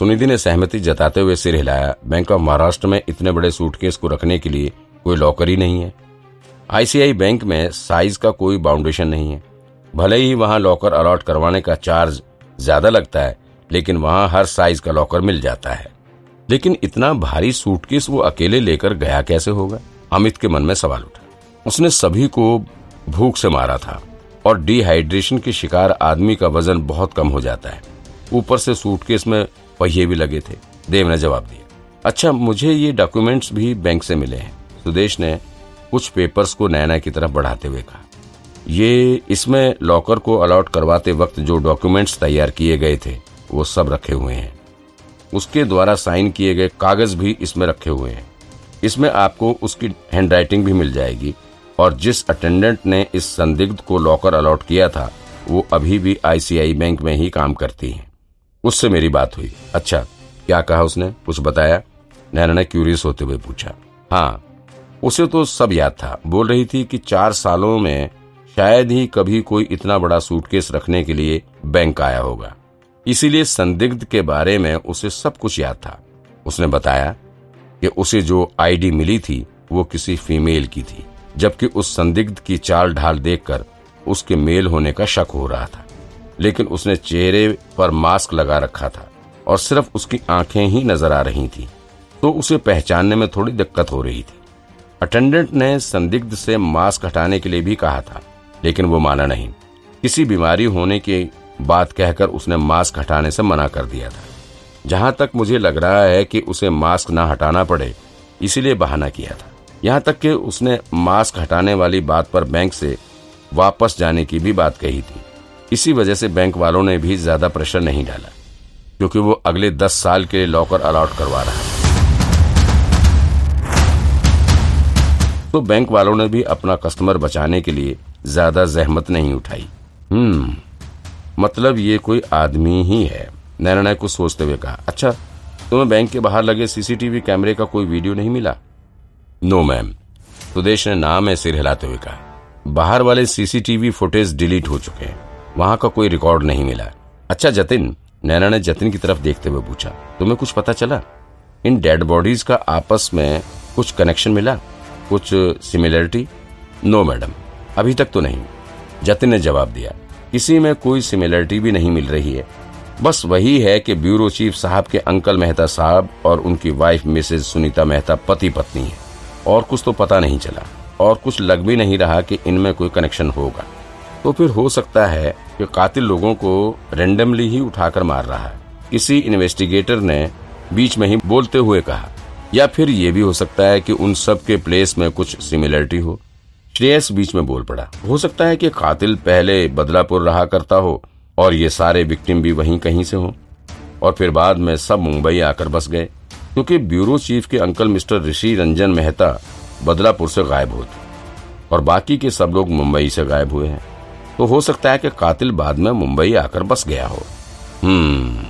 सुनिधि ने सहमति जताते हुए सिर हिलाया, बैंक ऑफ़ महाराष्ट्र में इतने बड़े सूटकेस को रखने के लिए कोई लॉकर ही नहीं है। आईसीआई बैंक में साइज़ का कोई बाउंडेशन नहीं है। भले ही वहाँ लॉकर अलॉट करवाने का चार्ज ज़्यादा लगता है, लेकिन वहाँ हर साइज़ का लॉकर मिल जाता है। लेकिन इतना भारी सूटकेस वो अकेले लेकर गया कैसे होगा? अमित के मन में सवाल उठा। उसने सभी को भूख से मारा था और डिहाइड्रेशन के शिकार आदमी का वज़न बहुत कम हो जाता है। ऊपर से सूटकेस में पहिए भी लगे थे। देव ने जवाब दिया। अच्छा मुझे ये डॉक्यूमेंट्स भी बैंक से मिले हैं। सुदेश ने कुछ पेपर्स को नैना की तरफ़ बढ़ाते हुए कहा। ये इसमें लॉकर को अलॉट करवाते वक्त जो डॉक्यूमेंट्स तैयार किए गए थे, वो सब रखे हुए हैं। उसके द्वारा साइन किए गए कागज़ भी इसमें रखे हुए हैं। इसमें आपको उसकी हैंडराइटिंग भी मिल जाएगी और जिस अटेंडेंट ने इस संदिग्ध को लॉकर अलॉट किया था, वो अभी भी आईसीआई बैंक में ही काम करती है। उससे मेरी बात हुई। अच्छा क्या कहा उसने? कुछ बताया। नैना ने क्यूरियस होते हुए पूछा। हाँ उसे तो सब याद था। बोल रही थी कि चार सालों में शायद ही कभी कोई इतना बड़ा सूटकेस रखने के लिए बैंक आया होगा। इसीलिए संदिग्ध के बारे में उसे सब कुछ याद था। उसने बताया कि उसे जो आईडी मिली थी, वो किसी फीमेल की थी, जबकि उस संदिग्ध की चाल ढाल देखकर उसके मेल होने का शक हो रहा था। लेकिन उसने चेहरे पर मास्क लगा रखा था और सिर्फ़ उसकी आँखें ही नज़र आ रही थी तो उसे पहचानने में थोड़ी दिक्कत हो रही थी। अटेंडेंट ने संदिग्ध से मास्क हटाने के लिए भी कहा था, लेकिन वो माना नहीं। किसी बीमारी होने की बात कहकर उसने मास्क हटाने से मना कर दिया था। जहाँ तक मुझे लग रहा है कि उसे मास्क न हटाना पड़े, इसीलिए बहाना किया था। यहाँ तक कि उसने मास्क हटाने वाली बात पर बैंक से वापस जाने की भी बात कही थी। इसी वजह से बैंक वालों ने भी ज़्यादा प्रेशर नहीं डाला, क्योंकि वो अगले दस साल के लॉकर अलॉट करवा रहा है। तो बैंक वालों ने भी अपना कस्टमर बचाने के लिए ज़्यादा जहमत नहीं उठाई। हम्म मतलब ये कोई आदमी ही है, नैना ने कुछ सोचते हुए कहा। अच्छा तुम्हें बैंक के बाहर लगे सीसीटीवी कैमरे का कोई वीडियो नहीं मिला? नो मैम सुदेश ने नाम है सिर हिलाते हुए कहा। बाहर वाले सीसीटीवी फुटेज डिलीट हो चुके हैं। वहाँ का कोई रिकॉर्ड नहीं मिला। अच्छा जतिन, नैना ने जतिन की तरफ़ देखते हुए पूछा, तुम्हें कुछ पता चला? इन डेड बॉडीज का आपस में कुछ कनेक्शन मिला? कुछ सिमिलरिटी नो मैडम अभी तक तो नहीं। जतिन ने जवाब दिया, किसी में कोई सिमिलरिटी भी नहीं मिल रही है। बस वही है कि ब्यूरो चीफ साहब के अंकल मेहता साहब और उनकी वाइफ मिसेज सुनीता मेहता पति पत्नी है। और कुछ तो पता नहीं चला, और कुछ लग भी नहीं रहा कि इनमें कोई कनेक्शन होगा। तो फिर हो सकता है कि कातिल लोगों को रेंडमली ही उठाकर मार रहा है। किसी इन्वेस्टिगेटर ने बीच में ही बोलते हुए कहा, या फिर ये भी हो सकता है कि उन सब के प्लेस में कुछ सिमिलरिटी हो। श्रेयस बीच में बोल पड़ा, हो सकता है कि कातिल पहले बदलापुर रहा करता हो और ये सारे विक्टिम भी वहीं कहीं से हो। और फिर बाद में सब मुंबई आकर बस गए, क्योंकि ब्यूरो चीफ के अंकल मिस्टर ऋषि रंजन मेहता बदलापुर से गायब होते और बाकी के सब लोग मुंबई से गायब हुए हैं। तो हो सकता है कि कातिल बाद में मुंबई आकर बस गया हो। हम्म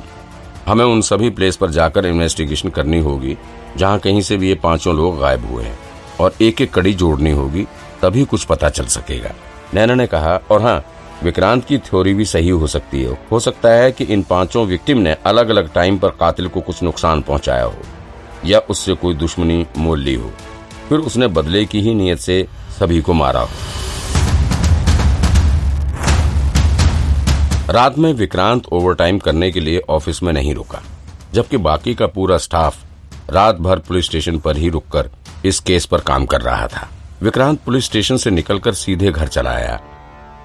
हमें उन सभी प्लेस पर जाकर इन्वेस्टिगेशन करनी होगी, जहाँ कहीं से भी ये पाँचों लोग गायब हुए हैं, और एक एक कड़ी जोड़नी होगी, तभी कुछ पता चल सकेगा। नैना ने कहा, और हाँ विक्रांत की थ्योरी भी सही हो सकती है। हो सकता है कि इन पाँचों विक्टिम ने अलग अलग टाइम पर कातिल को कुछ नुकसान पहुँचाया हो, या उससे कोई दुश्मनी मोल ली हो, फिर उसने बदले की ही नीयत से सभी को मारा हो। रात में विक्रांत ओवरटाइम करने के लिए ऑफ़िस में नहीं रुका, जबकि बाकी का पूरा स्टाफ रात भर पुलिस स्टेशन पर ही रुककर इस केस पर काम कर रहा था। विक्रांत पुलिस स्टेशन से निकलकर सीधे घर चला आया।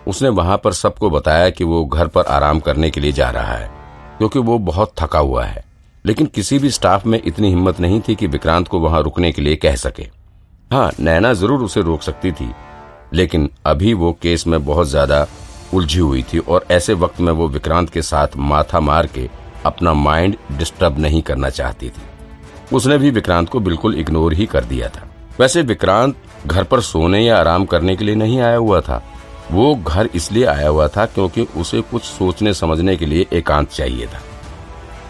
उसने वहाँ पर सबको बताया कि वो घर पर आराम करने के लिए जा रहा है, क्योंकि वो बहुत थका हुआ है। लेकिन किसी भी स्टाफ में इतनी हिम्मत नहीं थी कि विक्रांत को वहाँ रुकने के लिए कह सके। हाँ नैना ज़रूर उसे रोक सकती थी, लेकिन अभी वो केस में बहुत ज़्यादा उलझी हुई थी और ऐसे वक्त में वो विक्रांत के साथ माथा मार के अपना माइंड डिस्टर्ब नहीं करना चाहती थी। उसने भी विक्रांत को बिल्कुल इग्नोर ही कर दिया था। वैसे विक्रांत घर पर सोने या आराम करने के लिए नहीं आया हुआ था। वो घर इसलिए आया हुआ था क्योंकि उसे कुछ सोचने समझने के लिए एकांत चाहिए था।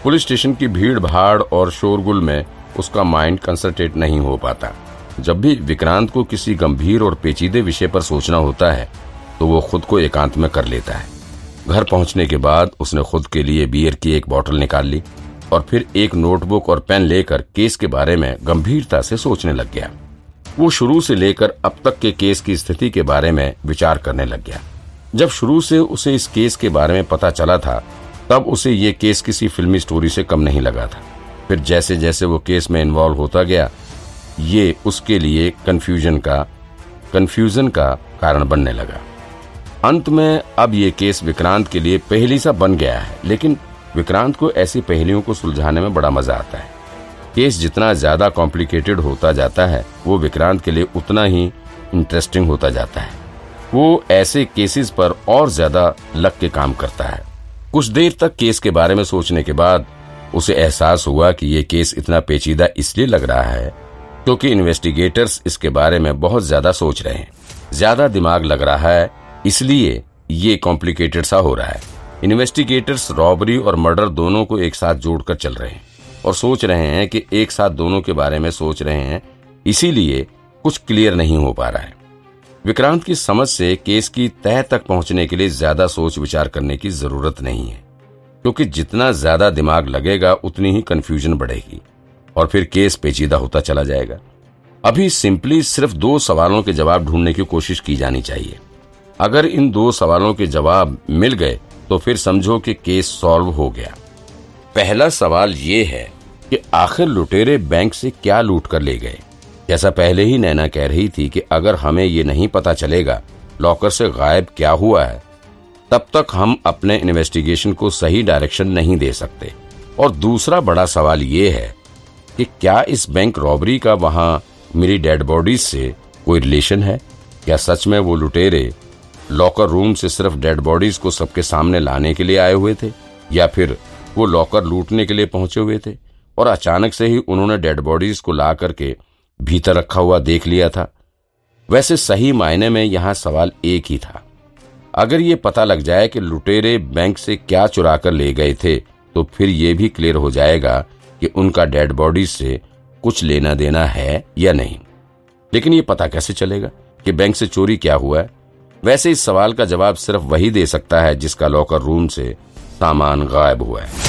पुलिस स्टेशन की भीड़ भाड़ और शोरगुल में उसका माइंड कंसंट्रेट नहीं हो पाता। जब भी विक्रांत को किसी गंभीर और पेचीदे विषय पर सोचना होता है तो वो खुद को एकांत में कर लेता है। घर पहुँचने के बाद उसने खुद के लिए बियर की एक बोतल निकाल ली और फिर एक नोटबुक और पेन लेकर केस के बारे में गंभीरता से सोचने लग गया। वो शुरू से लेकर अब तक के केस की स्थिति के बारे में विचार करने लग गया। जब शुरू से उसे इस केस के बारे में पता चला था, तब उसे ये केस किसी फिल्मी स्टोरी से कम नहीं लगा था। फिर जैसे जैसे वो केस में इन्वॉल्व होता गया, ये उसके लिए कन्फ्यूज़न का कंफ्यूजन का कारण बनने लगा। अंत में अब ये केस विक्रांत के लिए पहली सा बन गया है, लेकिन विक्रांत को ऐसी पहलियों को सुलझाने में बड़ा मज़ा आता है। केस जितना ज़्यादा कॉम्प्लिकेटेड होता जाता है, वो विक्रांत के लिए उतना ही इंटरेस्टिंग होता जाता है। वो ऐसे केसेस पर और ज़्यादा लग के काम करता है। कुछ देर तक केस के बारे में सोचने के बाद उसे एहसास हुआ कि ये केस इतना पेचीदा इसलिए लग रहा है क्योंकि इन्वेस्टिगेटर्स इसके बारे में बहुत ज़्यादा सोच रहे हैं। ज़्यादा दिमाग लग रहा है इसलिए ये कॉम्प्लिकेटेड सा हो रहा है। इन्वेस्टिगेटर्स रॉबरी और मर्डर दोनों को एक साथ जोड़कर चल रहे हैं और सोच रहे हैं कि एक साथ दोनों के बारे में सोच रहे हैं, इसीलिए कुछ क्लियर नहीं हो पा रहा है। विक्रांत की समझ से केस की तह तक पहुँचने के लिए ज़्यादा सोच विचार करने की ज़रूरत नहीं है, क्योंकि जितना ज़्यादा दिमाग लगेगा, उतनी ही कंफ्यूजन बढ़ेगी और फिर केस पेचीदा होता चला जाएगा। अभी सिंपली सिर्फ़ दो सवालों के जवाब ढूँढने की कोशिश की जानी चाहिए। अगर इन दो सवालों के जवाब मिल गए तो फिर समझो कि केस सॉल्व हो गया। पहला सवाल ये है कि आखिर लुटेरे बैंक से क्या लूट कर ले गए? जैसा पहले ही नैना कह रही थी कि अगर हमें ये नहीं पता चलेगा, लॉकर से गायब क्या हुआ है? तब तक हम अपने इन्वेस्टिगेशन को सही डायरेक्शन नहीं दे सकते। और दूसरा बड़ा सवाल ये है कि क्या इस बैंक रॉबरी का वहाँ मेरी डेड बॉडीज से कोई रिलेशन है? क्या सच में वो लुटेरे लॉकर रूम से सिर्फ़ डेड बॉडीज को सबके सामने लाने के लिए आए हुए थे, या फिर वो लॉकर लूटने के लिए पहुँचे हुए थे, और अचानक से ही उन्होंने डेड बॉडीज को ला करके भीतर रखा हुआ देख लिया था। वैसे सही मायने में यहाँ सवाल एक ही था। अगर ये पता लग जाए कि लुटेरे बैंक से क्या चुरा कर ले गए थे तो फिर ये भी क्लियर हो जाएगा कि उनका डेड बॉडीज से कुछ लेना देना है या नहीं। लेकिन ये पता कैसे चलेगा कि बैंक से चोरी क्या हुआ है? वैसे इस सवाल का जवाब सिर्फ़ वही दे सकता है जिसका लॉकर रूम से सामान गायब हुआ है।